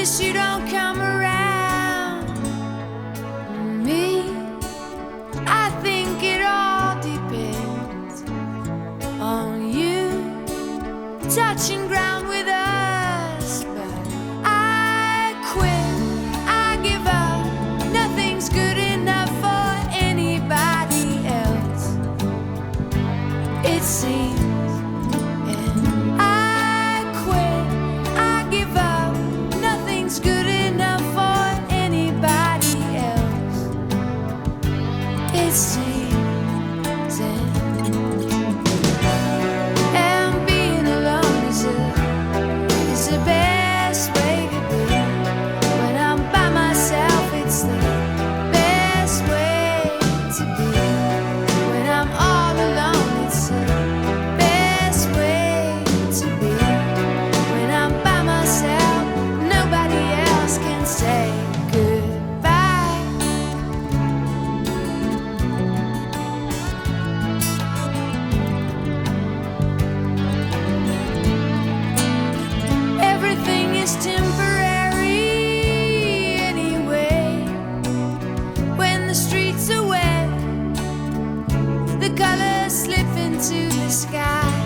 notice you don't come around me. I think it all depends on you touching ground with us, but I quit. I give up. Nothing's good enough for anybody else. It seems. see. colors slip into the sky.